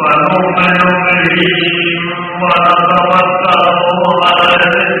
ومؤمن به وتوكل عليه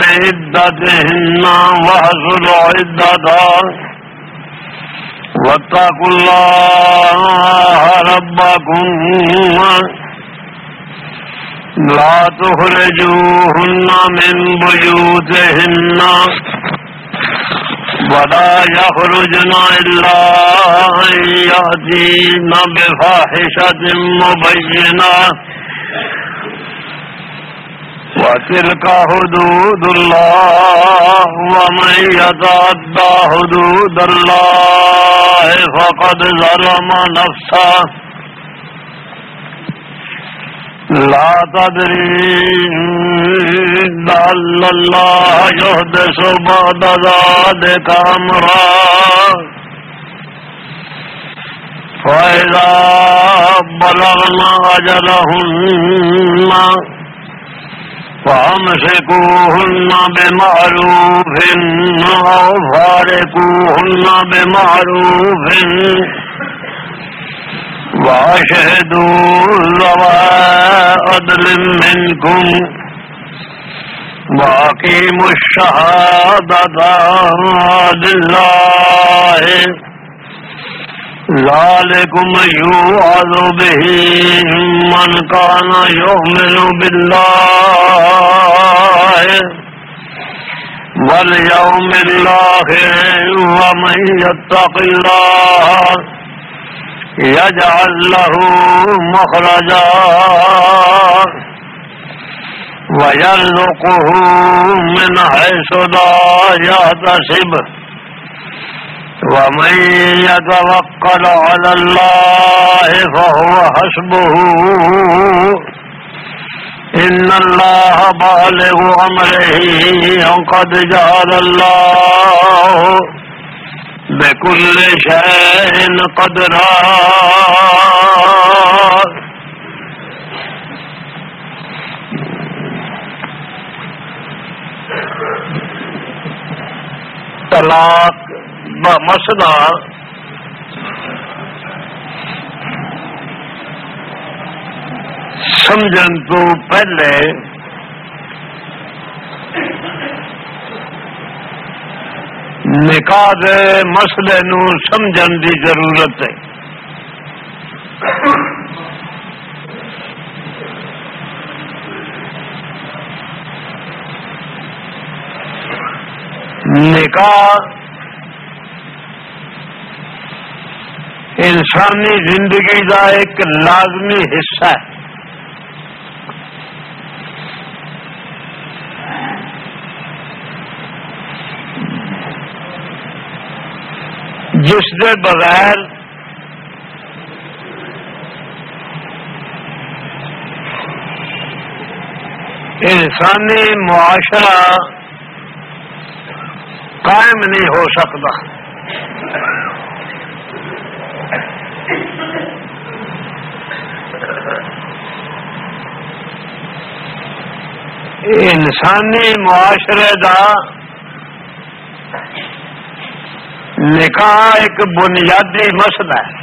بعدتهن وحصلوا عددا واتقوا الله ربكم. لا تخرجوهن من بيوتهن. ولا يخرجن إلا أن يأتين بفاحشة مبينة. وتلك حدود الله، ومن يتعدى حدود الله فقد ظلم نفسه. لا تدري لعل الله يحدث بعد ذلك أمرا. فإذا بلغنا أجلهن فامسكوهن بمعروف أو فارقوهن بمعروف وأشهدوا ذوى عدل منكم وأقيموا الشهادة لله ذلكم يوعظ به من كان يؤمن بالله واليوم الآخر ومن يتق الله يجعل له مخرجا ويرزقه من حيث لا يحتسب. ومن يتوكل على الله فهو حسبه. إن الله بالغ أمره قد جعل الله بكل شيء قدرا. طلاق مسئلہ سمجھن تو پہلے نکاح دے مسئلے نو سمجھن دی ضرورت ہے۔ نکاح انسانی زندگی کا ایک لازمی حصہ ہے۔ جس کے بغیر انسانی معاشرہ قائم نہیں ہو سکتا۔ انسانی معاشرے کا نکاح ایک بنیادی مسئلہ ہے۔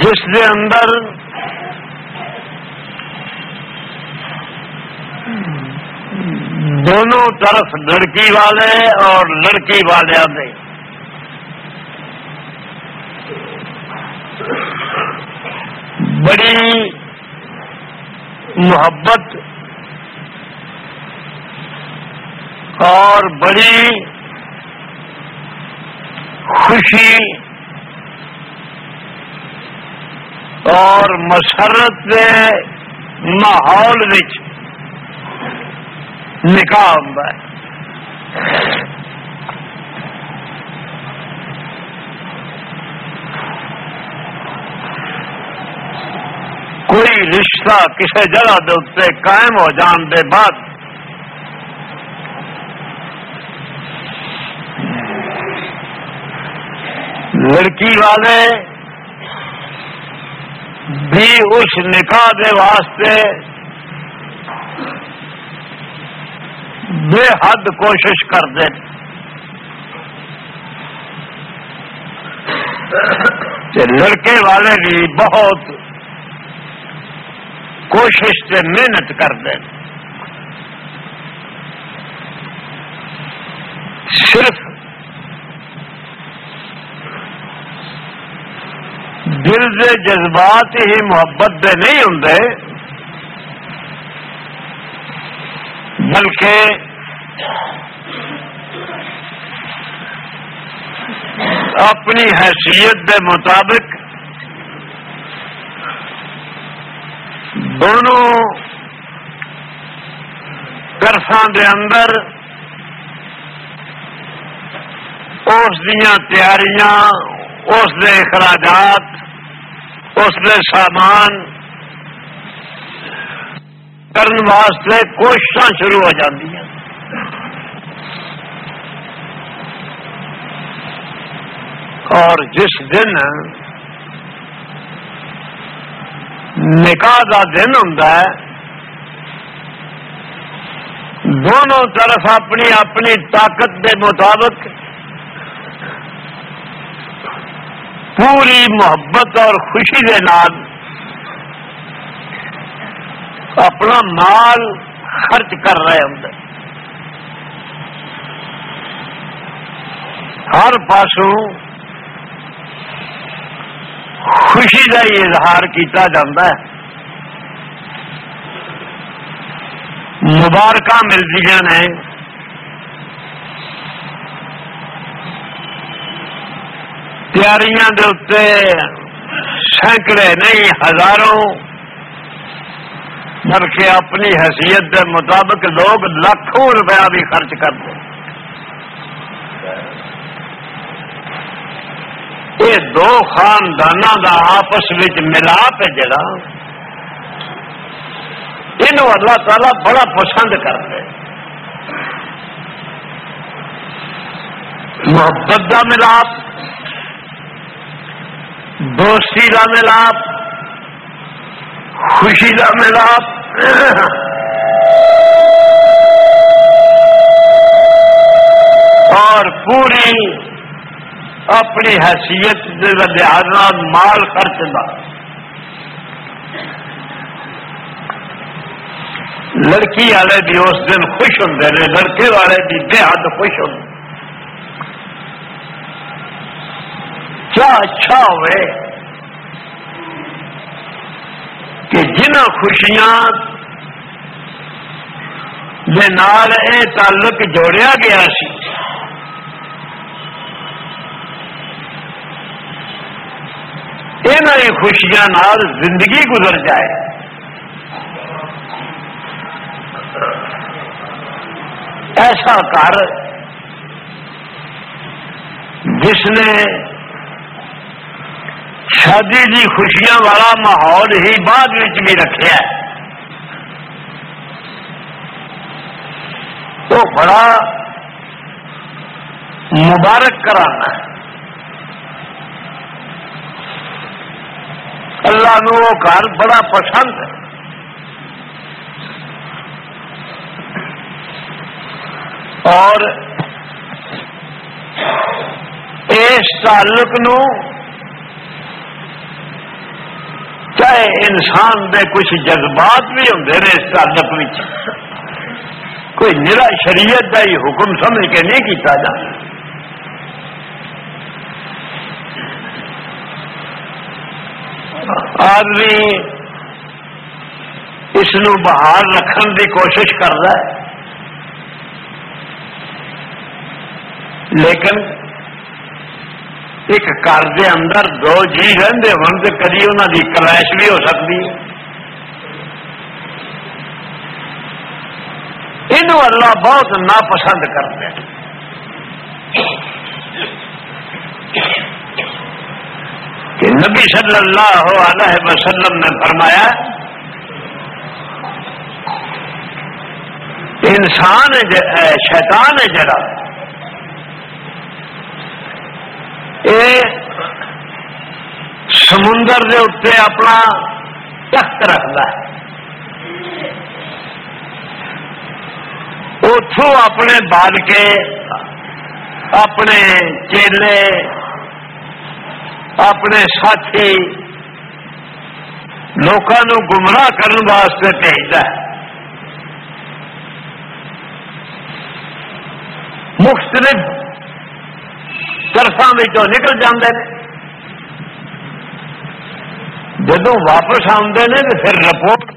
جس کے اندر دونوں طرف لڑکی والے اور لڑکی والے آتے بڑی محبت اور بڑی خوشی اور مسرت کے ماحول نکاح ہوں کوئی رشتہ کسی جگہ دے قائم ہو جان دے بعد لڑکی والے بھی اس نکاح کے واسطے بے حد کوشش کرتے لڑکے والے بھی بہت کوشش سے محنت کرتے صرف دل دے جذبات ہی محبت دے نہیں ہوں بلکہ اپنی حیثیت دے مطابق دونوں گرسان دے اندر اس دیا تیاریاں، اس دے اخراجات اس نے سامان کرنے واسطے کوشش شروع ہو ہیں اور جس دن نکاح کا دن ہوں دونوں طرف اپنی اپنی طاقت کے مطابق پوری محبت اور خوشی کے نام اپنا مال خرچ کر رہے ہوں ہر پاسوں خوشی کا ہی اظہار کیتا جاتا ہے۔ مبارک ملتی ہیں تیاریاں دے اتنے سینکڑے نہیں، ہزاروں۔ بلکہ اپنی حیثیت کے مطابق لوگ لاکھوں روپیہ بھی خرچ کرتے یہ دو خاندان کا آپس ملاپ ہے جڑا۔ یہ اللہ تعالی بڑا پسند کرتے محبت کا ملاپ۔ دوستی کا ملاپ خوشی کا ملاپ اور پوری اپنی حیثیت لحاظ مال خرچ کا لڑکی والے بھی اس دن خوش ہوں لڑکے والے بھی بے حد خوش ہوں کیا اچھا ہوئے کہ جن خوشیاں نال اے تعلق جوڑیا گیا سی۔ یہ خوشیاں نال زندگی گزر جائے۔ ایسا کر جس نے شادی کی خوشیاں والا ماحول ہی بعد بھی رکھا تو بڑا مبارک کرانا ہے۔ اللہ نو وہ گھر بڑا پسند ہے۔ اور اس تعلق نو چاہے انسان دے کچھ جذبات بھی ہوں اس تعلق میں کوئی نرا شریعت کا ہی حکم سمجھ کے نہیں کیتا جاتا آدمی اس بہار رکھنے کی کوشش کر رہا ہے۔ لیکن ایک گھر کے اندر دو جی رہتے ہو تو کدی انہوں کی کلائش بھی ہو سکتی یہ اللہ بہت ناپسند کرتے ہیں کہ نبی صلی اللہ علیہ وسلم نے فرمایا انسان شیطان ہے جڑا یہ سمندر کے اتنے اپنا تخت رکھتا ہے۔ اتوں اپنے بال کے اپنے چیلے، اپنے ساتھی لوگوں گمراہ کرنے واسطے بھیجتا ہے۔ مختلف طرفوں نکل جاتے ہیں جدو واپس آتے ہیں تو پھر رپورٹ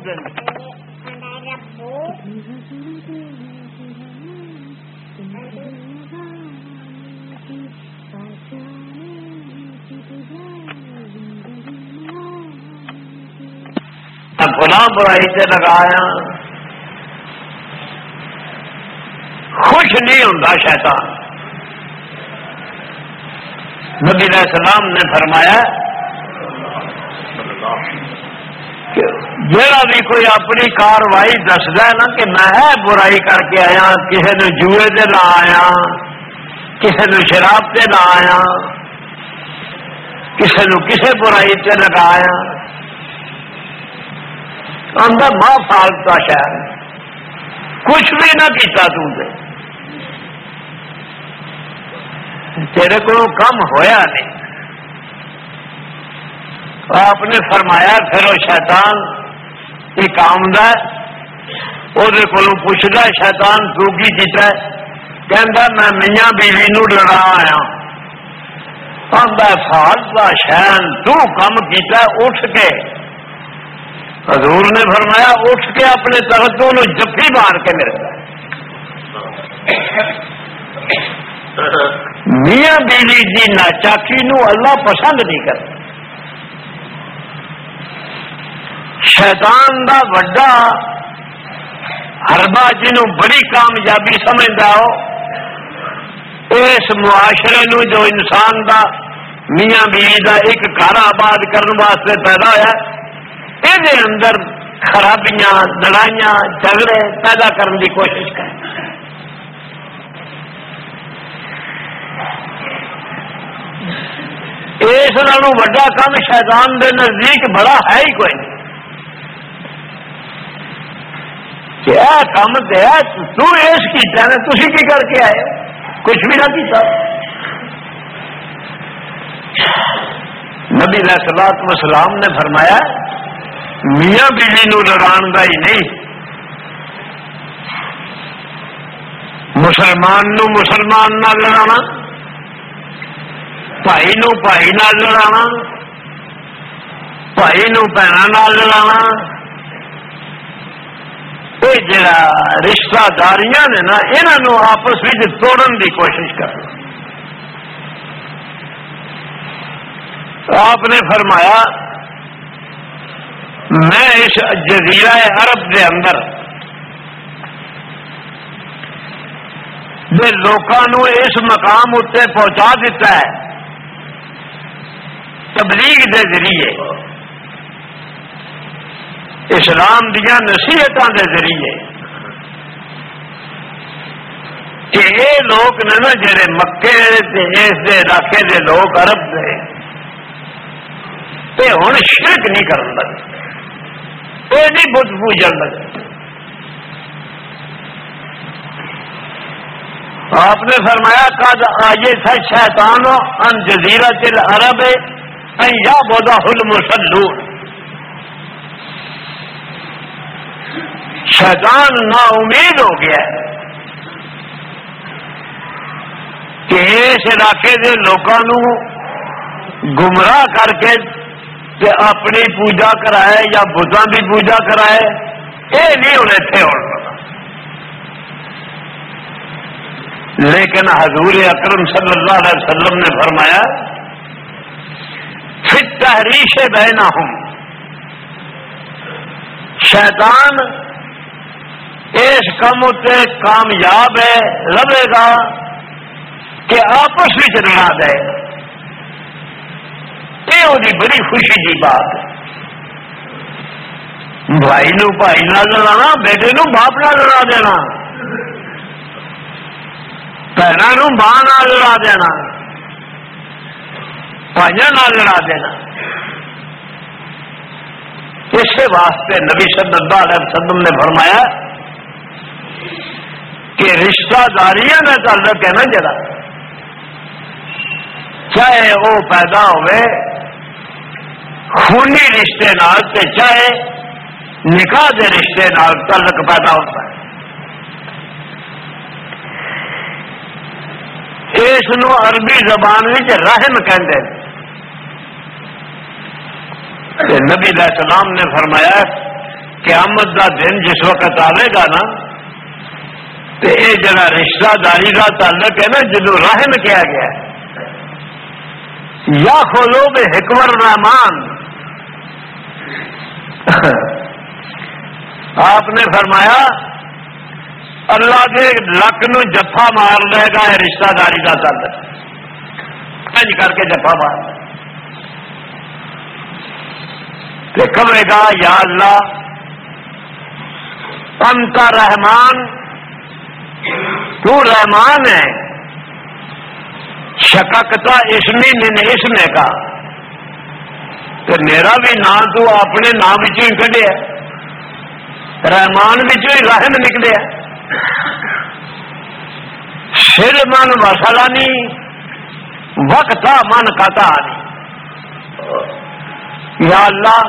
گنا برائی سے لگایا۔ خوش نہیں ہوں شیطان۔ نبی علیہ السلام نے فرمایا جا بھی کوئی اپنی کاروائی دستا نا کہ میں برائی کر کے آیا کسی نے جوئے سے لا آیا کسی نے شراب سے لا آیا کسی نے کسی برائی سے لگایا اندر ماں فالتا شہر، کچھ بھی نہ کیتا دے۔ تیرے کو کم ہویا نہیں۔ آپ نے فرمایا، پھر وہ شیطان ایک آمد وہ پوچھتا شیطان تو کی کیتا ہے؟ میں میاں بیوی نو لڑا آیا۔ آدھا فالتا شہن تو کم کیتا اٹھ کے۔ حضور نے فرمایا، اٹھ کے اپنے تختوں جفی مار کے میرے میاں بیلی کی جی ناچاکی نو اللہ پسند نہیں کرتا شیطان دا وڈا ہربا جنوں بڑی کامیابی سمجھتا ہو، اس معاشرے نو جو انسان دا میاں بیوی دا ایک گھر آباد کرنے واسطے پیدا ہوا یہ اندر خرابیاں، لڑائیاں، جھگڑے پیدا کرنے کی کوشش کریں اس وڈا کام شیطان دے نزدیک بڑا ہے ہی کوئی نہیں۔ کہ کام دیا تو اس کی تھی کی کر کے آئے؟ کچھ بھی نہ کیتا۔ نبی علیہ السلام وسلام نے فرمایا، میاں بیوی نو لڑان کا ہی نہیں۔ مسلمان نو مسلمان نہ لڑانا لڑا بھائی نو بھائی نہ لڑا بھائی نو لڑا یہ جڑا رشتہ داریاں نے نا یہاں آپس میں توڑن کی کوشش کر آپ نے فرمایا میں اس جزیرہ عرب کے اندر دے لوگوں اس مقام اتنے پہنچا دیتا ہے تبلیغ دے ذریعے، اسلام دیا نصیحتوں کے ذریعے کہ یہ لوگ نے نا جڑے مکے اس دے علاقے دے لوگ ارب دے، تے ہوں شرک نہیں کر لگے یہ نہیں بت پوجن لگے۔ آپ نے فرمایا کد آئیے تھا شیطان ان جزیرہ تل عرب یا بودا ہل مسلور شیطان نا امید ہو گیا کہ اس علاقے کے لوگوں گمراہ کر کے اپنی پوجا کرائے یا بتان کی پوجا کرائے یہ نہیں ہوں اتنے ہو لیکن حضور اکرم صلی اللہ علیہ وسلم نے فرمایا پھر تحریش بہنا ہوں شیطان اس کام اتنے کامیاب ہے رہے گا کہ آپس میں لڑا دے یہ وہی بڑی خوشی کی بات ہے۔ بھائی نو بھائی نہ لڑا بیٹے نو باپ نہ لڑا دینا۔ بہنوں ماں نہ لڑا دینا۔ بھائی لڑا دینا۔ اس واسطے نبی صلی اللہ علیہ وسلم نے فرمایا کہ رشتہ داریاں کا تعلق ہے نا جڑا۔ چاہے وہ پیدا ہوئے، خونی رشتے نال تے چاہے نکاح کے رشتے نال تعلق پیدا ہوتا ہے۔ اس عربی زبان رحم کہتے نبی علیہ السلام نے فرمایا قیامت کا دن جس وقت آئے گا نا یہ جڑا رشتہ داری کا تعلق ہے نا جدو رحم کیا گیا یا کھولو بے حکمر رحمان آپ نے فرمایا، اللہ کے لک نو جفا مار لے گا رشتہ داری کا تعلق۔ کر کے جفا مار کمے گا یا اللہ؟ انت رحمان، تو رحمان ہے۔ شککتا اسمی من اسم کا۔ تو میرا بھی نام تو اپنے نام ہی کھڈیا رحمان ہی رحم نکلے۔ سر من مسلا نہیں وقت من کتا نہیں یا اللہ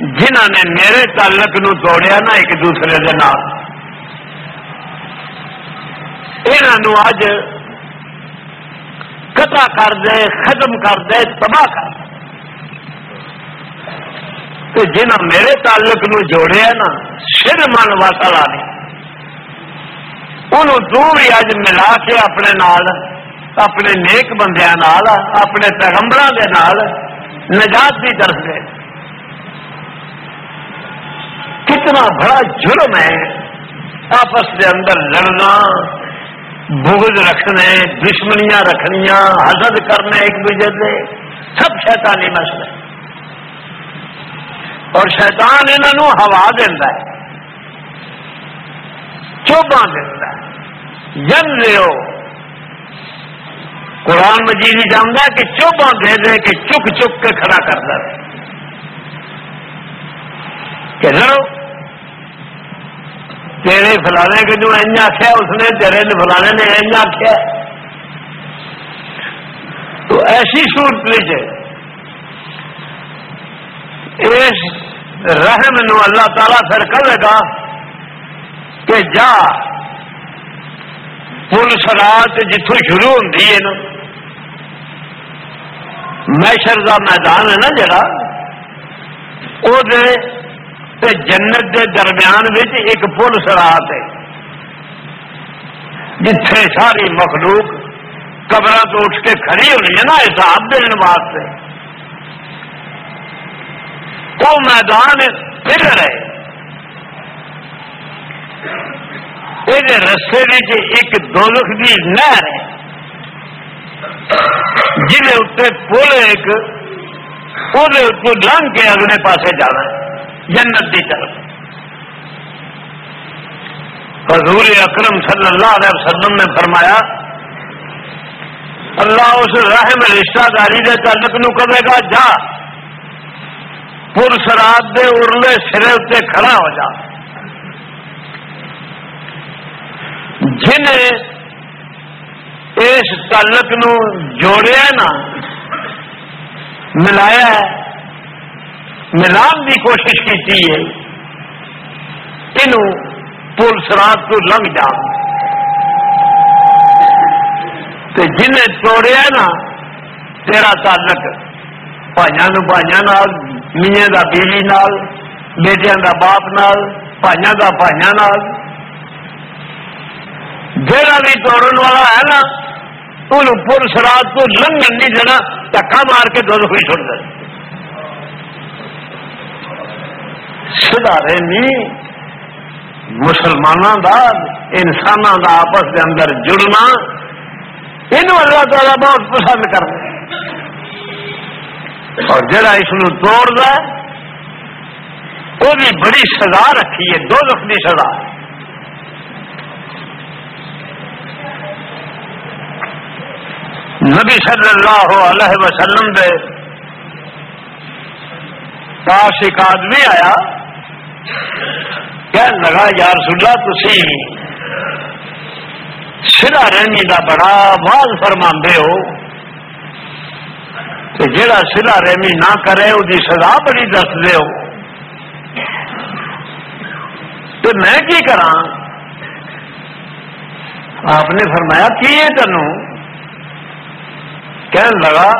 جنہ نے میرے تعلق نو توڑیا نا ایک دوسرے کے نام یہاں اج قطع کر دے، ختم کر دے، تباہ کر دے۔ جنہ میرے تعلق نو جوڑیا نا، سر من واسلا نہیں۔ انہوں تو بھی اج ملا کے اپنے نال، اپنے نیک بندیا اپنے پیغمبر کے نال نجات کی طرف سے کتنا بڑا جرم ہے۔ آپس کے اندر لڑنا، بغض رکھنے، دشمنیاں رکھنیاں، حسد کرنے ایک دوسرے سے سب شیطانی مسئلے اور شیطان انہوں ہوا دینا ہے۔ چوبا دینا جن لو قرآن مجید جانتا ہے کہ چوبا دے دے کہ چک چک کے کھڑا کرتا ہے کہ لڑو۔ تیرے فلانے کے جو این آخیا اس نے تیرے فلانے نے این آخیا تو ایسی صورت لیجیے اس رحم نو اللہ تعالی پھر کرے گا کہ جا۔ پل سرات جتوں شروع ہوتی ہے نا میشر کا میدان ہے نا جڑا وہ جنت کے درمیان ایک پل سرات ہے، جتھے ساری مخلوق قبر تو اٹھ کے کھڑی ہونی ہے نا حساب دینے واسطے۔ وہ میدان پھر رہے یہ رستے ایک دولخ کی نہر ہے۔ جہد اتنے پل ایک وہ لنگ کے اگلے پاسے جانا جنت کی طرف۔ حضور اکرم صلی اللہ علیہ وسلم نے فرمایا، اللہ اس رحم رشتہ داری کے تعلق نو کرے گا، جا۔ پور سراد دے ارلے سرے اتنے کھڑا ہو جا۔ جن اس تعلق نو جوڑیا نا ملایا ہے ملان کی کوشش کی ہے یہ پل سراد کو لنگ جا جن توڑیا نا تیرا تعلق بھائیوں بھائیوں میاں کا بیوی نال بیٹیا کا باپ نال بھائیوں کا بھائیوں نال جہاں بھی توڑن والا ہے نا ان پور سراد کو لنگن نہیں دینا دکا مار کے دودھ ہوئی چھوڑ دے سدھارے نہیں مسلمانوں کا انسانوں کا آپس کے اندر جڑنا یہ اللہ تعالیٰ بہت پسند کرتے اور جڑا اس توڑ ہے، وہ بھی بڑی سزا رکھی ہے دو لکھ کی سزا ہے۔ نبی صلی اللہ علیہ وسلم دے پاس ایک آدمی آیا کہ لگا یار سلا تھی سرا رحمی کا بڑا واض فرما ہو کہ جڑا سلا رحمی نہ کرے وہ سزا بڑی دس دے ہو۔ تو میں کی کرا آپ نے فرمایا، کی ہے تینوں کہنے لگا،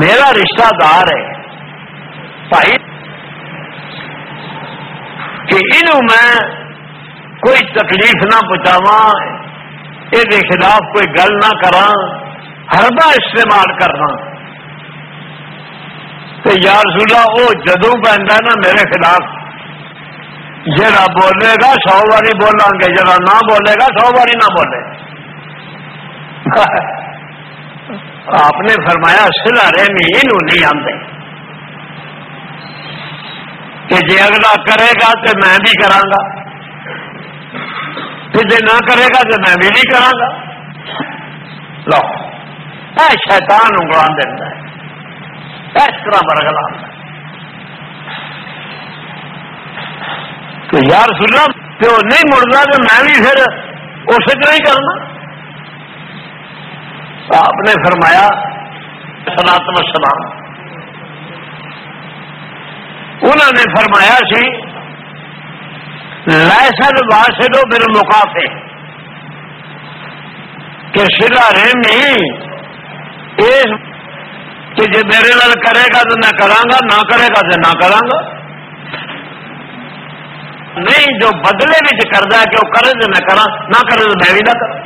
میرا رشتہ دار ہے. بھائی کہ انہوں میں کوئی تکلیف نہ پہنچاوا یہ خلاف کوئی گل نہ کرا ہردا استعمال کرنا۔ تو یار سلا وہ جدو پہنتا نا میرے خلاف جا بولے گا سو باری بولا گے جا نہ بولے گا سو باری نہ بولے۔ آپ نے فرمایا سلا رحمی یہ نہیں آتے کہ جی اگلا کرے گا تو میں بھی کرا جی نہ کرے گا تو میں بھی نہیں کرا لو شیطان انگڑا دینا ہے اس طرح برگلا تو یار سننا تو نہیں مڑنا تو میں بھی پھر اسی طرح ہی کرنا۔ آپ نے فرمایا، سناتم سلام انہوں نے فرمایا سی لائسن واسدو میرے مقافے، کہ سلا رحمی اس کہ جی میرے نال کرے گا تو میں کرا نہ کرے گا تو نہ کرا نہیں، جو بدلے کرتا ہے کہ وہ کرے تو میں کرا نہ کرے تو میں بھی نہ کرا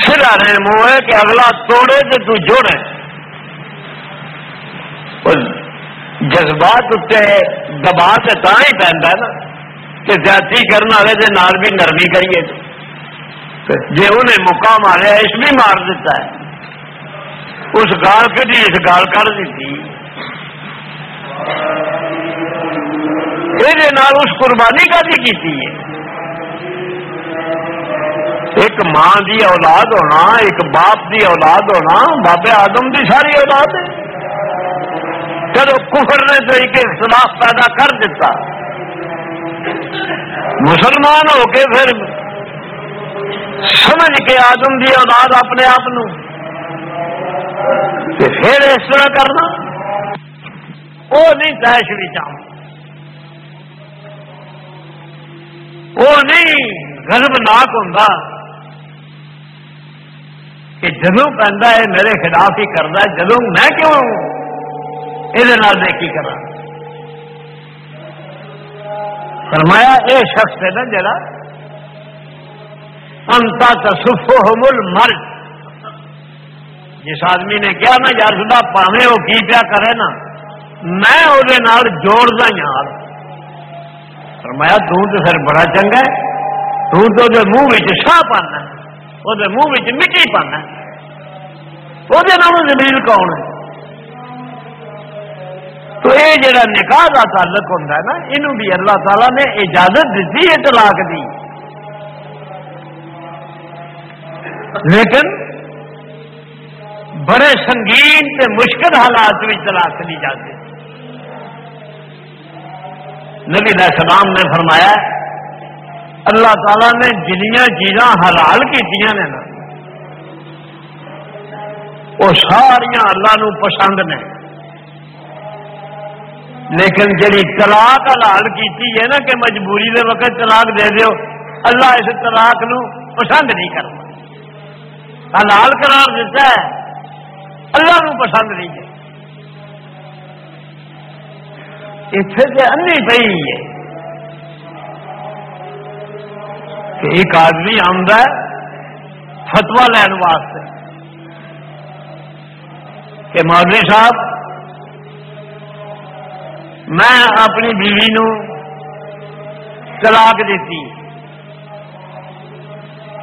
سرا رہے منہ ہے کہ اگلا توڑے تو تو جوڑے۔ جذبات اتنے دبا سے تا ہی پہنتا ہے نا کہ زیادتی کرنے والے کے نال بھی نرمی کریے۔ جی انہیں موقع ماریا اس بھی مار دیتا ہے۔ اس گال کٹی اس گال کر دیتی۔ یہ اس قربانی کا بھی کی ایک ماں دی اولاد ہونا، ایک باپ دی اولاد ہونا، بابے آدم دی ساری اولاد ہے۔ چلو کفر نے تو ایک اختلاف پیدا کر دیتا، مسلمان ہو کے پھر سمجھ کے آدم دی اولاد اپنے آپ پھر اس طرح کرنا، وہ نہیں تیش بھی چاہ وہ نہیں گربناک ہوں کہ جدو پہنتا ہے، میرے خلاف ہی کرتا ہے جدو میں کیوں یہ کی کرا فرمایا، اے شخص ہے نا جڑا، انتا تصف مل مرد جس آدمی نے کیا نا، یار سدا پاوے وہ کی پیا کرے نا، میں وہ جوڑتا یار۔ فرمایا، تو پھر بڑا چنگا ہے، تو تو منہ ساہ پانا ہے۔ وہ منہ مٹی پانا وہ زمین کون ہے؟ تو یہ جڑا نکاح کا تعلق ہوتا ہے نا یہ بھی اللہ تعالی نے اجازت دیتی ہے طلاق دی۔ لیکن بڑے سنگین سے مشکل حالات میں طلاق لی جاتی۔ نبی علیہ السلام نے فرمایا اللہ تعالی نے جنیا چیزاں حلال کی نا۔ وہ ساریا اللہ نو پسند نے۔ لیکن جی طلاق حلال کی ہے نا کہ مجبوری دے وقت طلاق دے دیو، اللہ اس طلاق نو پسند نہیں کرتا۔ حلال قرار دیتا ہے، اللہ نو پسند نہیں ہے۔ اتنے انی پی ہے۔ کہ ایک آدمی آمد ہے فتوا لین واسطے۔ کہ مولوی صاحب، میں اپنی بیوی نو طلاق دیتی،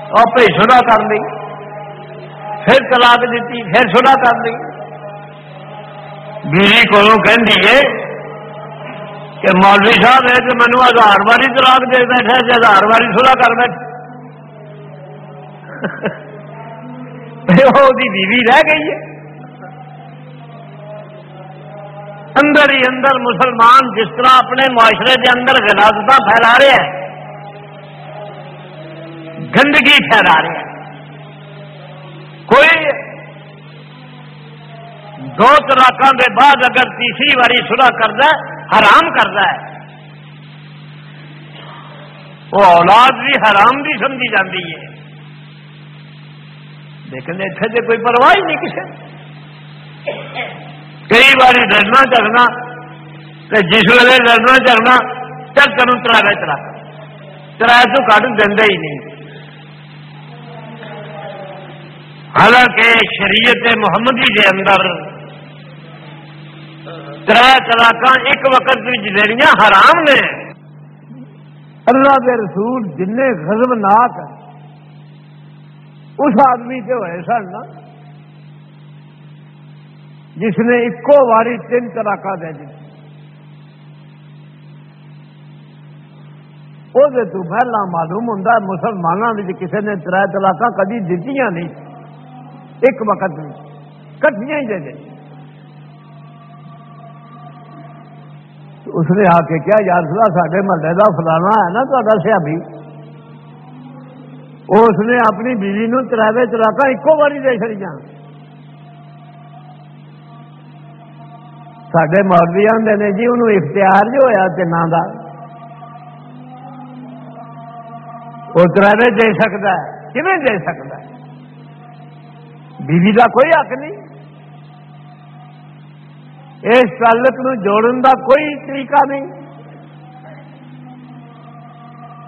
اور پہ شدہ کر دی پھر طلاق دیتی، پھر سلا کر دی بیوی کو کہ مولوی صاحب ہے کہ مینو ہزار باری طلاق دے بیٹھے جی ہزار باری سلا کر بیٹھے۔ بیوی رہ گئی ہے۔ اندر ہی اندر مسلمان جس طرح اپنے معاشرے کے اندر غلاظتہ پھیلا رہے ہیں، گندگی پھیلا رہے ہیں۔ کوئی دو طلاقوں کے بعد اگر تیسری باری سلا کرتا ہے حرام کرتا ہے۔ وہ اولاد بھی حرام بھی سمجھی جاتی ہے۔ لیکن اتنے سے کوئی پرواہ ہی نہیں کسی کئی بار ڈرنا چڑھنا جس ویلے ڈرنا چڑھنا چل تین ترا۔ چلا کرایہ تو کٹ دے ہی نہیں۔ حالانکہ شریعت محمدی کے اندر تر طلاق ایک وقت دنیا حرام نے۔ اللہ کے رسول جن غزب ناک اس آدمی سے ہوئے سن نا جس نے ایکو واری تین طلاق دے دی۔ وہ تو پہلا معلوم ہوں مسلمانوں میں کسی نے تر طلاق کدی دیتی نہیں۔ ایک وقت میں کٹیاں ہی دے دیں اس نے آ کے کیا یار سلا سارے محلے کا فلانا ہے نا تا سیابی اس نے اپنی بیوی نو تراوے چلاکا ایکو باری دے چڑی سڈے مولوی آدھے نے جی انہوں اختیار جو ہوا تین کا وہ تراوے دے سکتا ہے۔ کھے دے سکتا ہے؟ بیوی کا کوئی حق نہیں۔ اس تعلق نو جوڑن کا کوئی طریقہ نہیں۔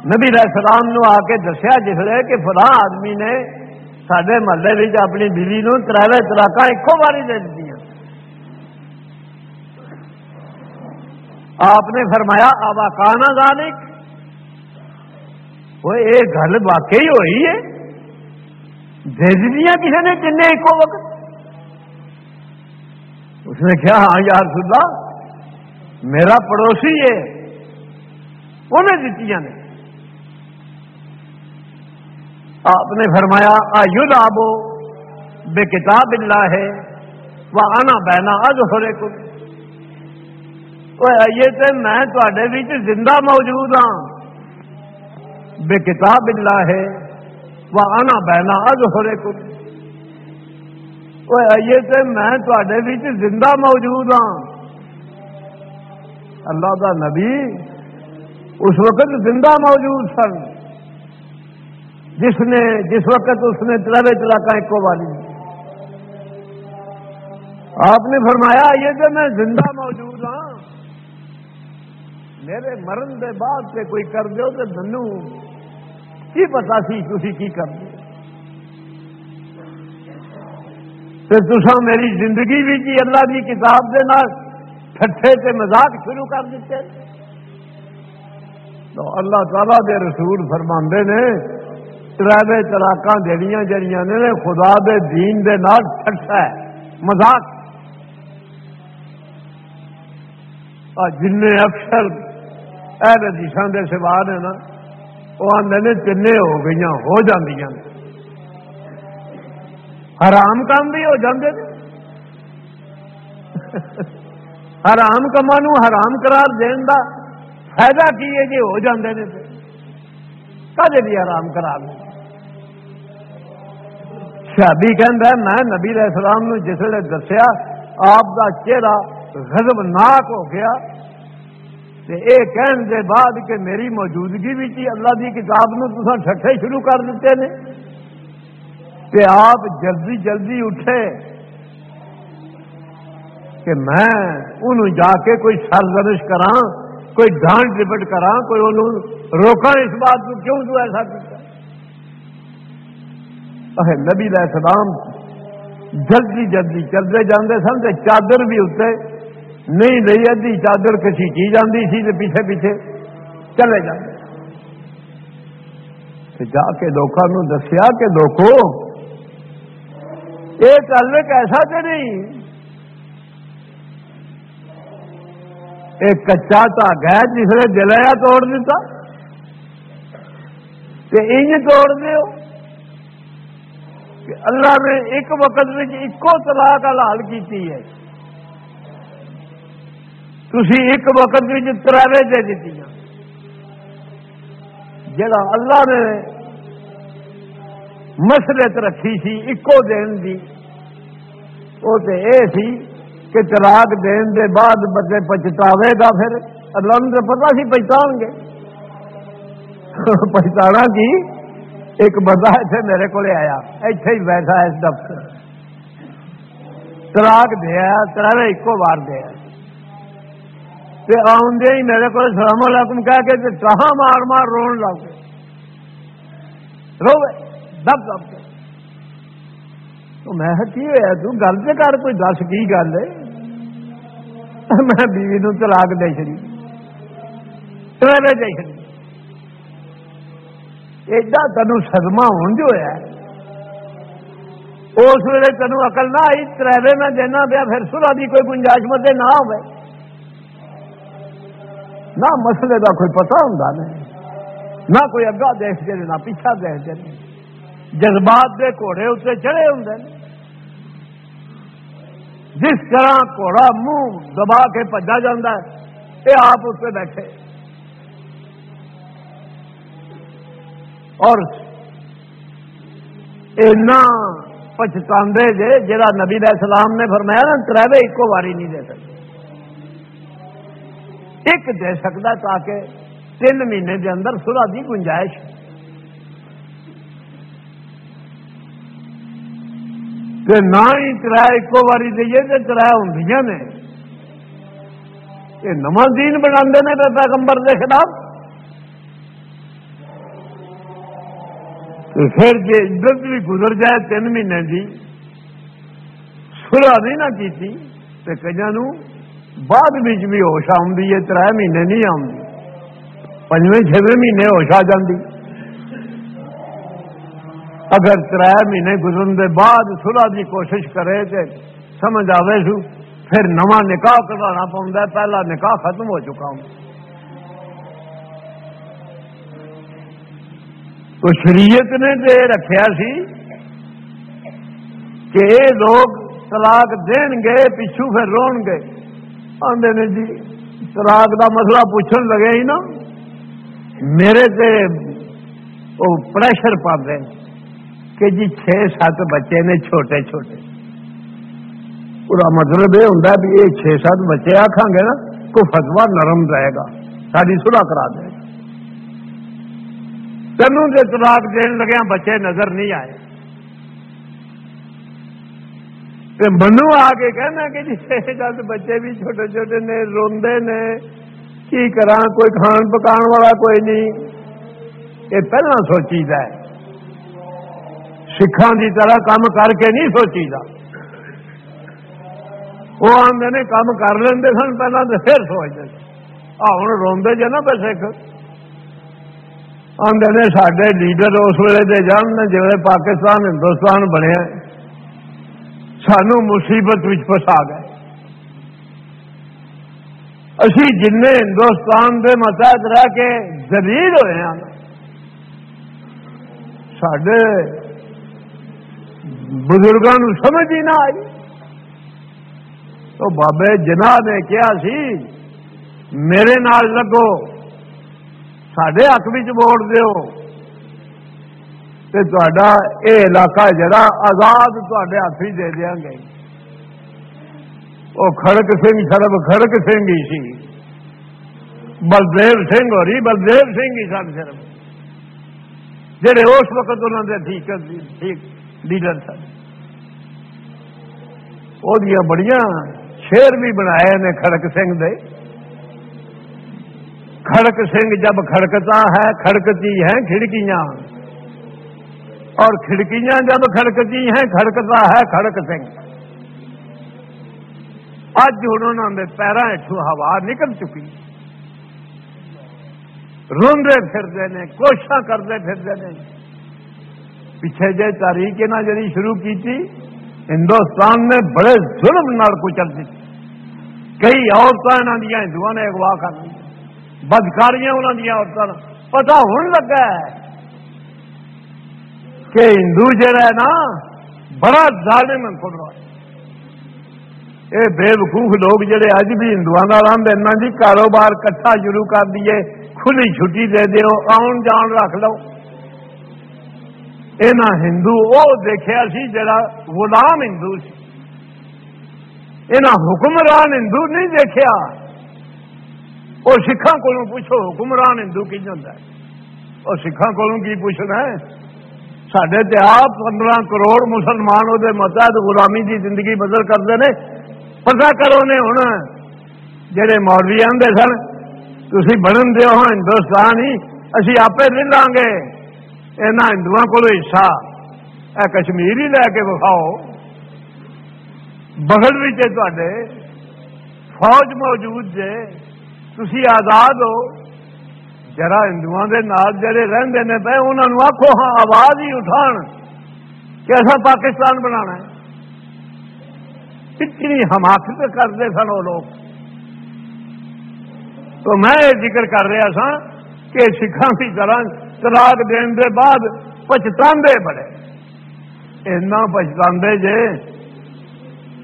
نبی علیہ السلام نو آ کے دسیا جس کہ فلاں آدمی نے سڈے محلے اپنی بیوی نو تراوے تراکا ایکو باری دے دی آپ نے فرمایا آبا کانا ذالک؟ وہ یہ گل واقعی ہوئی ہے۔ دے دیا کسی نے کن ایک وقت اس نے کیا ہاں یار سدا میرا پڑوسی ہے. انہیں دیتی نے. آپ نے فرمایا آیو آبو بے کتاب اللہ ہے وہ آنا بہنا اج ہو رہے کچھ تو میں زندہ موجود ہاں. بے کتاب اللہ ہے وہ آنا بہنا اج ہو رہے کچھ آئیے تو میں زندہ موجود ہاں اللہ کا نبی اس وقت زندہ موجود سن جس نے جس وقت اس نے تلوے چلاکا ایک والی آپ نے فرمایا یہ تو میں زندہ موجود ہاں میرے مرن دے بعد سے کوئی کر دو تو مینو کی پتا سی تھی کی کر دو تسا میری زندگی بھی جی اللہ کی کتاب کے ٹھٹے سے مزاق شروع کر دیتے تو اللہ تعالی دے رسول فرما نے، ترابے تلاک جڑیاں جڑیاں نے، خدا دے دین دے نال ٹھٹا ہے، مزاق۔ جن اکثر حدیث کے سوال ہے نا، وہ آدھے نے تین ہو گئی ہو جی حرام کام بھی ہو جاندے حرام کما حرام قرار دین دا۔ فائدہ کی ہے جی؟ ہو جاندے نے۔ کدے بھی حرام قرار شادی کہہ میں نبی علیہ السلام نو جس ویلے دسیا، آپ دا چہرہ غضبناک ہو گیا۔ اے کہن دے بعد کہ میری موجودگی بھی تھی، اللہ کی کتاب نو تو ٹھٹے شروع کر دیتے ہیں کہ آپ جلدی جلدی اٹھے کہ میں انہوں جا کے کوئی سرزنش کرا کوئی ڈانٹ ڈپٹ کرا کوئی انہوں روکا اس بات کو، کیوں تو ایسا کیا نبی علیہ السلام جلدی جلدی چلتے جاندے سن چادر بھی اتنے نہیں رہی ادھی چادر کسی کی جاتی سی تو پیچھے پیچھے چلے جاتے جا کے لوگوں دسیا کہ لوگوں یہ کل ایسا تو نہیں؟ ایک کچا دھاگا ہے جس نے دلیا توڑ دیتا۔ کہ انج توڑ دیو۔ کہ اللہ نے ایک وقت میں ایکو طلاق حلال کی ہے۔ تھی ایک وقت بھی تراوے دے دیتی جڑا اللہ نے مسلط رکھی سی ایکو دن کی وہ تو یہ سی کہ تلاک دن دے بعد بندے پچھتاوے گا پھر۔ اللہ نے پتا سی پہچان گے۔ پہچانا کی؟ ایک بندہ اتنے میرے کو آیا۔ اتنے ہی بیٹھا اس دفتر تلاک دیا تراوے ایکو بار دیا آدھے ہی میرے کو سلام علیکم کہہ کے کہاں مار مار رو لگ رو دب دب کے۔ تو میں کی ہوا تو سے کر کوئی دس کی گل ہے میں بیوی نو تلاک دے چڑی دے چڑی ایڈا تین سدما ہوں جو ہے اس ویلے تینوں اقل نہ آئی ترے میں دینا پیا پھر سلا کی کوئی گنجائش مت نہ ہوئے نہ مسئلے کا کوئی پتا ہوں نہ کوئی اگا دیکھتے نہ پیچھا دیکھتے جذبات کے گھوڑے اتنے چڑھے ہوں جس طرح گھوڑا منہ دبا کے پجا جا یہ آپ اس پہ بیٹھے۔ اور اینا پچھتا جے جا نبی علیہ السلام نے فرمایا نا تروے ایک باری نہیں دے سکتے ایک دے سکتا تاکہ تین مہینے کے اندر سلا کی گنجائش نہ ہی کرایہ ایک باری دئیے تو کرایہ ہوں نے۔ یہ نواں دین بنا پیغمبر کے خلاف۔ پھر جی عزت بھی گزر جائے تین مہینے کی سلا نہیں نہ کی تو کئی بعد بھی ہوش آئی ہے تر مہینے نہیں آتی پنجویں، چھویں مہینے ہوش آ جاتی اگر تر مہینے گزرن دے بعد سلح کی کوشش کرے تو سمجھ آئے سو، پھر نواں نکاح کروانا پاؤں پہلا نکاح ختم ہو چکا ہوں۔ تو شریعت نے دے رکھیا سی کہ یہ لوگ طلاق دین گے، پچھو پھر رو گے۔ آدھے نے جی طلاق دا مسئلہ پوچھن لگے ہی نا۔ میرے تے وہ پریشر پہ کہ جی چھ سات بچے نے چھوٹے چھوٹے۔ پورا مطلب یہ ہوں بھی یہ چھ سات بچے آخان گے نا کو فتوا نرم رہے گا ساری سلاح کرا دے گا۔ تینوں کے طلاق دین لگیا بچے نظر نہیں آئے۔ منو آ کے کہنا کہ جی دس بچے بھی چھوٹے چھوٹے نے، روندے نے۔ کی کرا کوئی کھان پکان والا کوئی نہیں۔ یہ پہلا سوچی ہے۔ سکھان کی طرح کام کر کے نہیں سوچی دا۔ وہ آدھے نے کام کر لیں سن پہلے تو پھر سوچتے ہوں روندے جے نا پہ سکھ۔ آدھے نے سڈے لیڈر اس ویلے دے جان جی پاکستان، ہندوستان بنیا سانو مصیبت پسا گئے۔ اسی جن ہندوستان کے متحد رہ کے زلیل ہوئے ہیں۔ سڈے بزرگوں سمجھ ہی نہ آئی۔ تو بابے جناح نے کیا سی، میرے نال لگو سڈے حق بھی ووٹ دو یہ علاقہ جڑا آزاد تے ہاتھ ہی دے دیا گے۔ وہ کڑک سنگھ، سرب کڑک سنگھ ہی سی۔ بلدیو سنگھ ہو رہی بلدیو سنگھ ہی سن سرب۔ جہے اس وقت انہوں نے ٹھیک ٹھیک لیڈر سن وہ بڑی شیر بھی بنائے نے کھڑک سنگھ دے کھڑک سنگھ جب کھڑکتا ہے کھڑکتی ہیں کھڑکیاں اور کھڑکیاں جب کھڑکتی ہیں کھڑکتا ہے کھڑک سنگھ اج انہوں نے پیروں ہٹو ہوا نکل چکی روندے پھرتے ہیں کوشش کرتے پھرتے ہیں پیچھے جی تاریخ نہ جی شروع کی تھی، ہندوستان نے بڑے ظلم نال کچل دی کئی عورتیں یہاں دیا ہندو نے اگوا کر بدکاریاں انہوں دیا عورتوں پتا ہون لگا ہے کہ ہندو جہا ہے نا، بڑا ظالم خدا یہ بے وقوف لوگ جڑے اج بھی ہندو رنگ جی کاروبار کٹھا شروع کر دیے کھلی چھٹی دے دیو، آن جان رکھ لو۔ یہ ہندو وہ دیکھا سی جڑا غلام ہندو سی۔ یہ حکمران ہندو نہیں دیکھا وہ سکھان کو پوچھو حکمران ہندو کی ہوتا ہے۔ وہ سکھان کو پوچھنا ہے۔ سڈے آپ پندرہ کروڑ مسلمان وہ متحد غلامی کی زندگی بدل کرتے ہیں پتا کرو نے ہوں جہے مولوی آدھے سن تھی بنن دو ہندوستان ہی اسی آپ لے لیں گے ہندو کو حصہ اے کشمیر ہی لے کے بکھاؤ بغل بھی تے فوج موجود جے تھی آزاد ہو جرا ہندو جڑے رہتے ہیں پہ انہوں آخو ہاں آواز ہی اٹھان کہ ایسا پاکستان بنا کتنی حماقت کرتے سن وہ لوگ تو میں یہ ذکر کر رہا سا کہ سکھان کی طرح تلاک دن کے بعد پچھتا بڑے ایسا پچھتا جے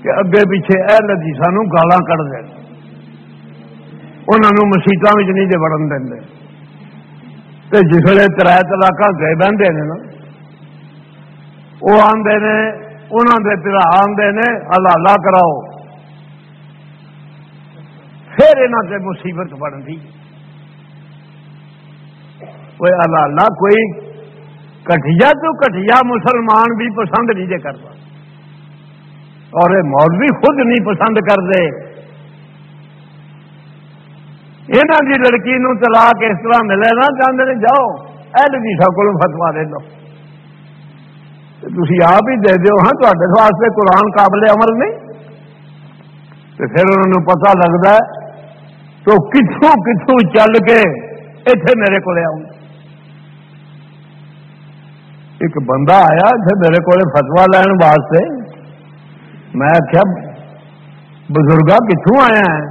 کہ اگے پیچھے اہ لگی سانو گالا کٹ دیں انہوں مسیطوں میں نہیں جی بڑھن دیں جسے تر تلاک گئے بہتے ہیں نا وہ آدھے نے انہوں نے پھر آدھے نے ہلالا کراؤ پھر یہاں سے مصیبت بنتی کوئی ہلالا کوئی کٹیا تو کٹیا مسلمان بھی پسند نہیں جے کرتا اور یہ مولوی خود نہیں پسند کرتے یہاں کی لڑکی نو طلاق اس طرح ملے نا چاہتے ہیں جاؤ ایل جی سب کو فتوا دے دو تھی آپ ہی دے دیو ہاں تے واسطے قرآن قابل عمل نہیں تو پھر انہوں نے پتا لگتا ہے تو کتوں کتوں چل کے اتنے میرے کو آؤں ایک بندہ آیا اتنے میرے کو فتوا لین واسطے۔ میں آخیا بزرگا کتوں آیا ہے؟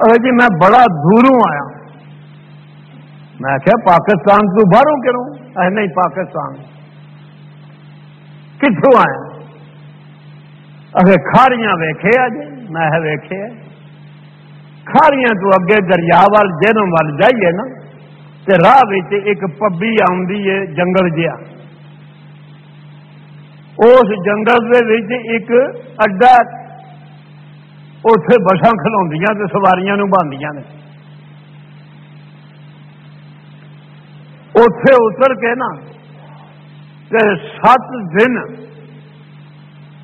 ارے جی میں بڑا دوروں آیا۔ میں آخیا پاکستان تو باہروں کروں؟ اے نہیں، پاکستان۔ کتوں آیا؟ اے کھاریاں ویخے آ جی میں ویخے کھاریاں تو اگے دریا وال جنم وال جائیے نا؟ تے راہ ایک پبی ہے، جنگل جہا۔ اس جنگل ایک اڈا اتے بساں کھلوا سواریاں باندیاں نے۔ اتے اتر کے نا سات دن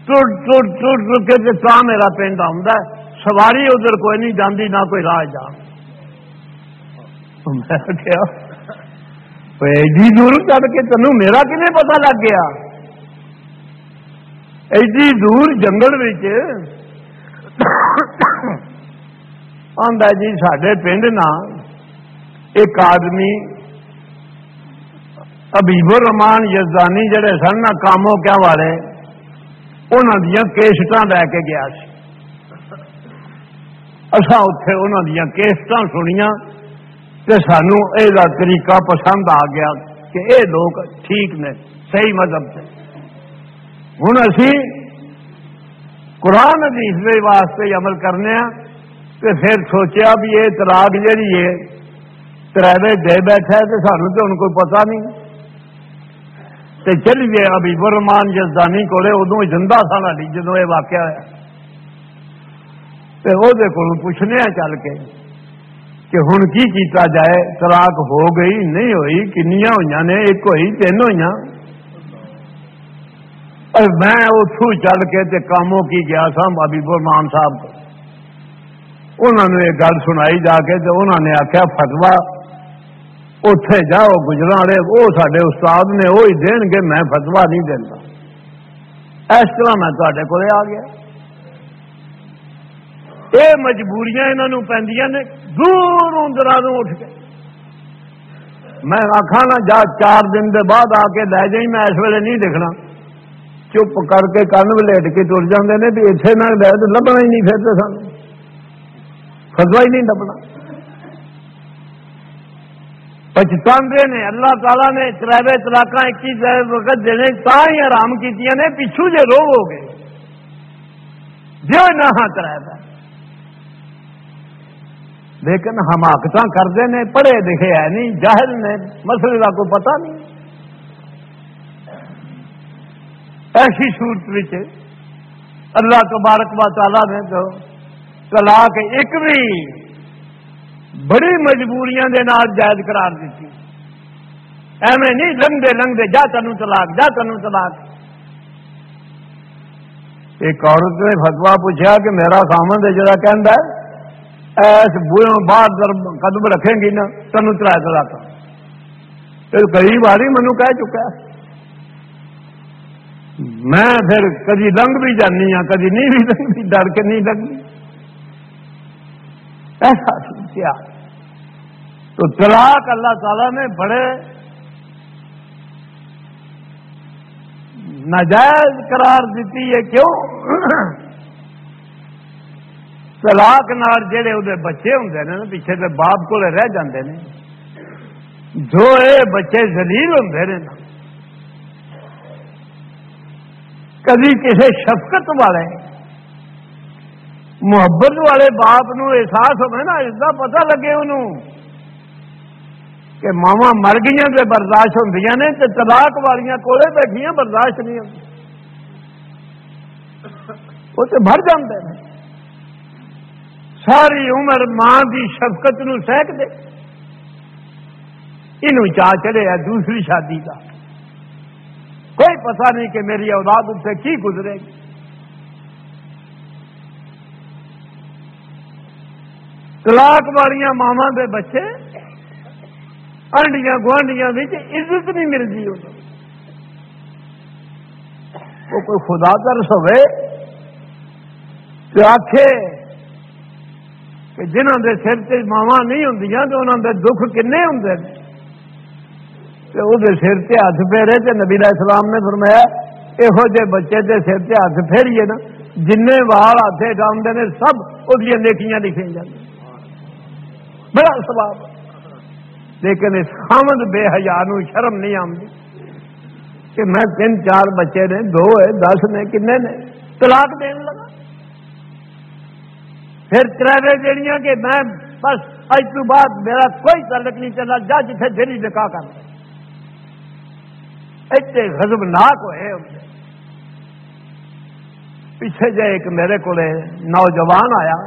ٹر ٹر ٹر کے تا میرا پنڈ آ سواری ادھر کوئی نہیں، جاندی نہ کوئی راہ ایڈی دور چل کے تینوں میرا کھنے پتا لگ گیا ایڈی دور جنگل آدھا جی سڈے پنڈ نا ایک آدمی ابیب الرحمان یزدانی جڑے سن نا کاموں کیا والے انہوں دیا کیسٹ لے کے گیا اصا اتے انہوں دیا کیسٹ سنیا تو سانو یہ طریقہ پسند آ گیا کہ اے لوگ ٹھیک نے، صحیح مذہب سے۔ ہوں اسی قرآن حدیث کے واسطے عمل کرنے ہاں، تو پھر سوچیا بھی یہ تلاک جہی ہے ترے دے بیٹھا تو سانو تو ان کو پتا نہیں۔ تے چل گئے ابھی برمان جزدانی کو ادو زندہ سا لی جدو یہ واقعہ ہوا وہ پوچھنے ہاں چل کے کہ ہوں کی کیتا جائے؟ طلاق ہو گئی، نہیں ہوئی کنیا ہوئی نے، ایک ہوئی، تین ہوئی میں اتو چل کے تے کاموں کی گیا سا ابھی برمان صاحب کو۔ انہوں نے گل سنائی جا کے انہوں نے آخیا فتوا اتے جاؤ گجرا والے، وہ سارے استاد نے وہی دین گے میں فتوا نہیں دینا۔ اس طرح میں تے کو آ گیا۔ یہ مجبوریاں انہوں پہ دور درازوں اٹھ کے۔ میں آخا نا، جا چار دن دے بعد آ کے لے جائی میں اس ویلے نہیں دیکھنا چپ کر کے کن ولیٹ کے تر جاتے ہیں اتنے میں لے تو لبنا ہی نہیں پھر سان فتوا ہی نہیں لبنا۔ پچھتاندے نے، اللہ تعالیٰ نے ترابے تلاک اکی وقت دینے تا ہی آرام کی پچھو جے رو ہو گئے۔ جو نہ ترابا لیکن حماقت کرتے ہیں پڑھے لکھے ہے نہیں، جاہل نے، مسئلے کا کوئی پتا نہیں۔ ایسی صورت اللہ تبارک و تعالیٰ نے تو طلاق ایک بھی بڑی مجبوریاں دے نال جائز قرار دیتی۔ ایویں نہیں لنگتے لنگتے جا تنو طلاق، جا تنو طلاق۔ ایک عورت نے فتوا پوچھا کہ میرا سامن ہے جڑا کہہ ایس بوئے باہر قدم رکھیں گی نا تنو ترا طلاق کئی باری منو کہہ چکا میں پھر کدی لنگ بھی جانی ہاں کدی نہیں بھی لنگتی ڈر کے نہیں لگتی ایسا سوچیا تو طلاق اللہ تعالی نے بڑے ناجائز قرار دیتی ہے، کیوں؟ طلاق نال جہے وہ بچے ہوں نے پیچھے کے باپ کو رہ جاندے نے جو یہ بچے زلیل ہوں نے کبھی کسی شفقت والے محبت والے باپ نو احساس ہوئے نا اس کا پتا لگے انہوں کہ ماوا مر گئی تو برداشت ہوں نے تو تلاک والیا کولے بیٹھیا برداشت نہیں ہوتی وہ تو مر جاتے ہیں ساری عمر ماں کی شفقت نو سہک دے۔ یہ چاہ چڑے دوسری شادی کا کوئی پتہ نہیں کہ میری اولاد اس سے کی گزرے گی۔ طلاق والیا ماوا دے بچے آنڈیاں گوانڈیاں عزت نہیں ملتی وہ کوئی خدا ترس ہوئے تو آخے کہ جنہوں کے سر سے ماوا نہیں ہوں تو انہوں کے دکھ کنے ہوں وہ سر سے ہاتھ پھیرے تو نبی اسلام نے فرمایا یہو جہ بچے کے سر سے ہاتھ پھیریے نا جن وال ہاتھ ڈامتے ہیں سب وہ نیکیاں لکھیں جاتی بڑا سواب لیکن اس خامد بے ہزار شرم نہیں آتی کہ میں تین چار بچے نے، دو ہے، دس نے، کنے نے؟ طلاق دین لگا۔ پھر ترے جہیا کہ میں بس اج تو بعد میرا کوئی تعلق نہیں چلا جا جتنے دلی نکاح کر۔ اتنے خزمناک ہوئے پیچھے جائے ایک میرے کو نوجوان آیا۔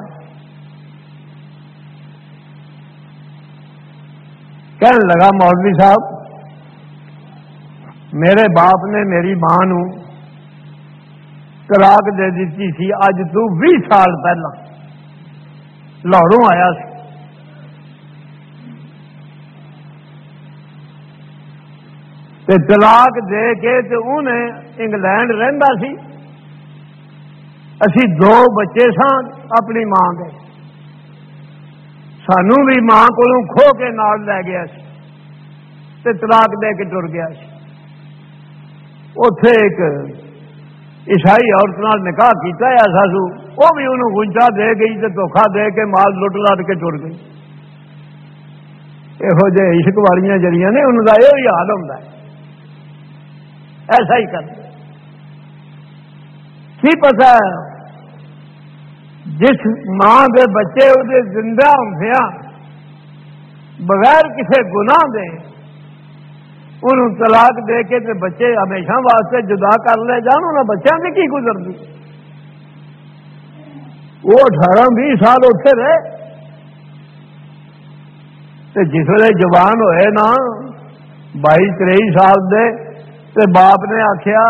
کہنے لگا، مولوی صاحب، میرے باپ نے میری ماں نو طلاق دے دیتی سی اج تو بھی سال پہلا۔ لاہوروں آیا سی۔ تے طلاق دے کے تے انہیں انگلینڈ رہندا سی۔ اسی دو بچے سان اپنی ماں کے سانو بھی ماں کو کھو کے نال لے گیا سی۔ طلاق دے کے ٹر گیا سی۔ اتے ایک عیسائی عورت نال نکاح کیتا ہے ساسو وہ بھی انہوں گنجا دے گئی تو دھوکھا دے کے مال لٹ لٹ کے ٹر گئی۔ یہو جہ عشق والی جڑیاں نے، انہوں کا یہ حال ہوتا ہے۔ ایسا ہی کر۔ کی پتا ہے؟ جس ماں دے بچے وہ زندہ ہوں بغیر کسی گناہ دے انہوں طلاق دے کے تے بچے ہمیشہ واسطے جدا کر لے جان انہیں بچوں نے کی گزرتی۔ وہ اٹھارہ بھی سال اتنے رہے۔ تے جس ویلے جوان ہوئے نا بائی تری سال دے، تے باپ نے آخیا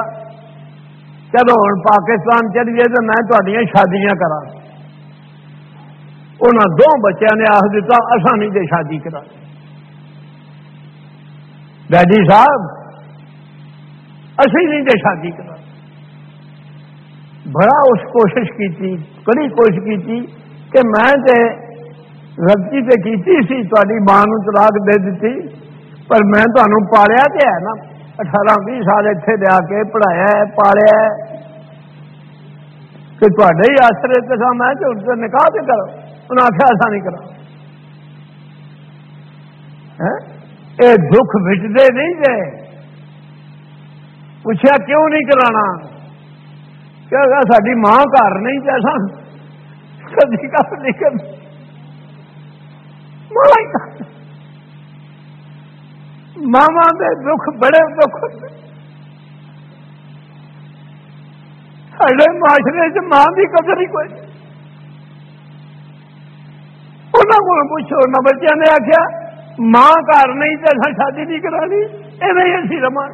چلو ہوں پاکستان چلیے تو میں تھوڑی شادیاں کرا انہوں دو بچوں نے آخ دیتا نہیں دے شادی کرا۔ ڈیڈی صاحب، اسی نہیں دے شادی کرا۔ بڑا اس کوشش کی تھی کڑی کوشش کی تھی کہ میں تے غلطی تے کیتی سی تاری ماں طلاق دے دیتی پر میں تمہوں پالیا تے ہے نا۔ اٹھارہ بھی سال اتنے لیا کے پڑھایا ہے پالیا ہے۔ کہ تے ہی آسرے تے سا میں کہ نکاح تے کرو۔ انہیں آخیا ایسا نہیں کرا ہاں؟ یہ دکھ مٹتے نہیں گئے۔ پوچھا کیوں نہیں کرانا؟ کیا ساری ماں گھر نہیں جیسا کبھی کب نہیں کر ماوا دے دکھ بڑے دکھ سارے معاشرے چ ماں کی قدر ہی کوئی۔ انہوں کو پوچھو نہ بچوں نے آخیا ماں گھر نہیں تو اصل شادی نہیں کرانی، ایویں اسی رما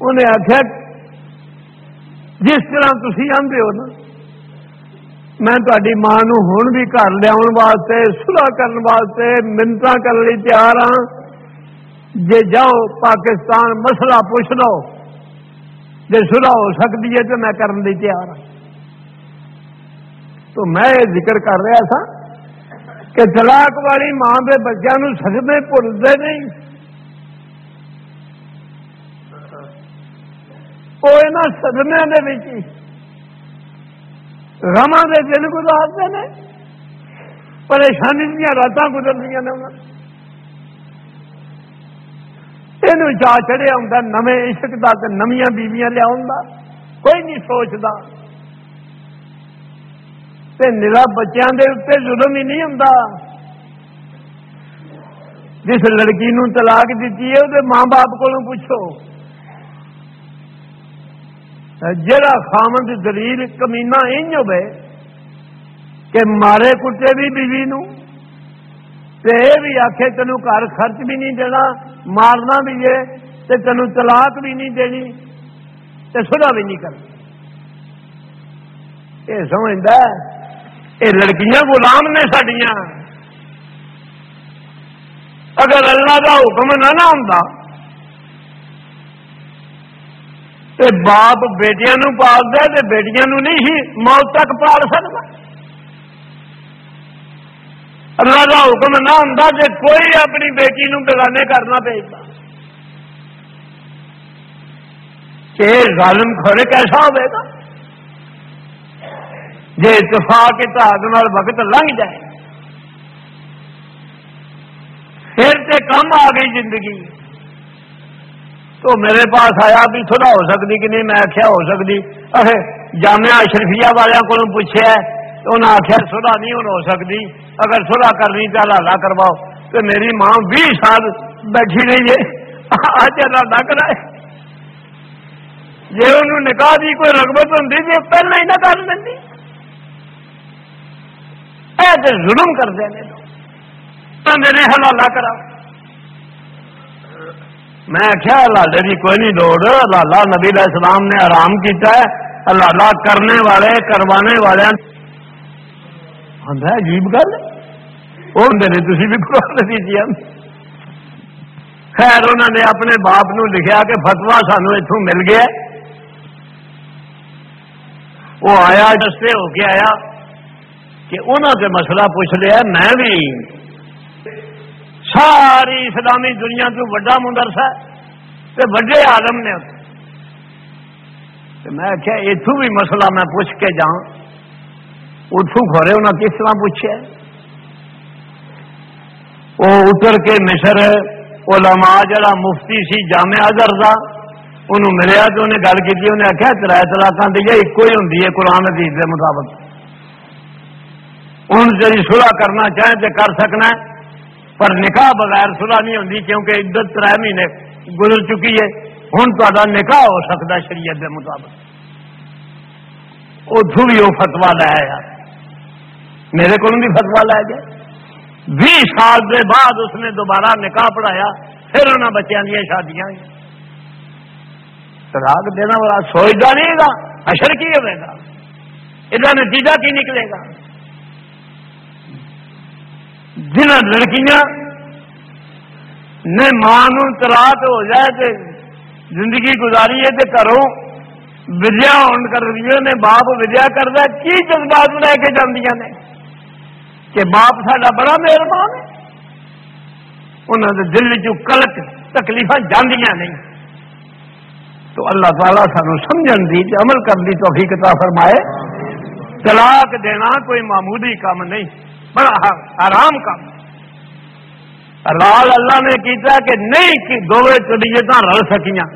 انہیں آخیا جس طرح تھی آدھے ہو نا، میں تاری ماں ہوں بھی گھر لیا واسطے سلاح کرنے واسطے کرنے تیار ہاں۔ جے جاؤ پاکستان، مسئلہ پوچھ لو۔ جی سلاح ہو سکتی ہے تو میں کرنے تیار ہوں تو میں یہ ذکر کر رہا تھا کہ طلاق والی ماں کے بچوں سجمے بھولتے نہیں۔ وہ یہاں سدمے رما کے دن گزارتے ہیں پریشانی دیا رات گزرتی نے یہ چا چڑھیا ہوں نمے عشق کا نمیا بیویاں لیا کوئی نہیں سوچتا نرا بچوں کے اتنے ظلم ہی نہیں ہوں جس لڑکی نو طلاق دیتی ہے وہ ماں باپ کو پوچھو۔ جڑا خامد دلیل کمینا ان ہوئے کہ مارے کٹے بھی بیوی نو تے بھی آخے تینوں گھر خرچ بھی نہیں دینا، مارنا بھی ہے، تے تینوں طلاق بھی نہیں دینی، تے سدا بھی نہیں کرنا یہ سمجھتا ہے؟ یہ لڑکیاں غلام نے سڈیا اگر اللہ کا حکم نہ نہ ہوں تے باپ بیٹیاں نو پالتا تے بیٹیاں نو نہیں سی موت تک پال سکتا اللہ کا حکم نہ ہوں کہ کوئی اپنی بیٹی نو بگانے کرنا پہنتا کہ ظالم کھڑے کیسا ہوئے گا؟ جی اتفاق اتحاد وقت لنگ جائے۔ پھر تے کم آ گئی زندگی۔ تو میرے پاس آیا بھی تھوڑا ہو سکتی کہ نہیں؟ میں آخیا ہو سکتی۔ ارے جامعہ اشرفیہ والوں کو پوچھا انہیں آخیا سلا نہیں ہو سکتی۔ اگر سلا کرنی تو لالا کرواؤ۔ تو میری ماں بھی سال بیٹھی رہی ہے۔ آج لالا کرائے جی انہوں نکاح دی کوئی رغبت ہوں پہلے ہی نہ کر دیں ایسے ظلم کر دیں میرے حلالہ کرا۔ میں کیا لالے کی کوئی نہیں دوڑ۔ لالا نبی علیہ السلام نے آرام کیتا ہے۔ لالا کرنے والے، کروانے والے آدھا عجیب گل وہ میرے تھی بھی قرآن دیجیے خیر انہوں نے اپنے باپ نو لکھیا کہ فتوا سانو اتوں مل گیا۔ وہ آیا دستے ہو کے آیا۔ کہ انہوں سے مسئلہ پوچھ لیا، میں بھی۔ ساری اسلامی دنیا تو وڈا مدرسہ تے وڈے آدم نے۔ میں کیا اتو بھی مسئلہ میں پوچھ کے جاؤں۔ اتو کھورے انہیں کس طرح پوچھے؟ وہ اتر کے مصر علماء جڑا مفتی سی جامع ازر کا انہوں ملیا تو انہیں گل کی انہیں آخیا ترائے تلاقہ دیا ایک ہی ہوں قرآن حدیث کے مطابق۔ ان سے سلاح کرنا چاہیں تو کر سکنا ہے۔ پر نکاح بغیر سلا نہیں ہوتی کیونکہ عدت تر مہینے گزر چکی ہے۔ ہوں تا نکاح ہو سکتا شریعت کے مطابق۔ اتو بھی وہ فتوا لایا میرے کو بھی فتوا لایا گیا بھی سال کے بعد اس نے دوبارہ نکاح پڑھایا۔ پھر انہوں بچوں دیا شادیاں طلاق دینا والا سوچتا نہیں گا اشر کی ہوئے گا؟ یہ نتیجہ کی نکلے گا؟ جن لڑکیاں نے ماں تلاق ہو جائے تے زندگی گزاری ہے تے کرو ودیا ہون کر رہی نے باپ ودیا کرتا کی جذبات لے کے جاندیاں نے؟ کہ باپ ساڈا بڑا مہربان ہے۔ انہوں نے دل چ کلک تکلیف جاندیاں نہیں تو اللہ تعالیٰ سانو سمجھن دی عمل کرنے کی توفیق عطا فرمائے۔ طلاق دینا کوئی معمولی کام نہیں۔ بڑا آرام کام۔ لال اللہ نے کیتا کہ نہیں کہ دونوں چڑیت رل سکیاں۔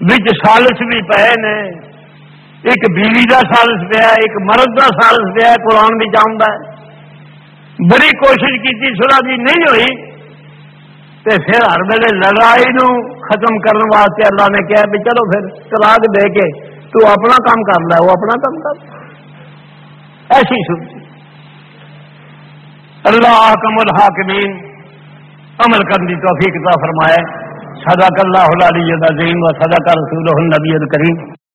بچ سالس بھی پے نے۔ ایک بیوی کا سالس پیا ایک مرد کا سالس پیا قرآن بھی چاہتا ہے۔ بڑی کوشش کی سلا بھی نہیں ہوئی۔ تے پھر ہر ویلے لڑائی نو ختم کرنے واسطے اللہ نے کہا بھی چلو پھر طلاق دے کے تو اپنا کام کر وہ اپنا کام کر۔ ایسی سوچ اللہ حکم الحاکمین، عمل کرنے توفیق عطا فرمائے۔ صدق اللہ العلی العظیم و صدق رسول النبی الکریم۔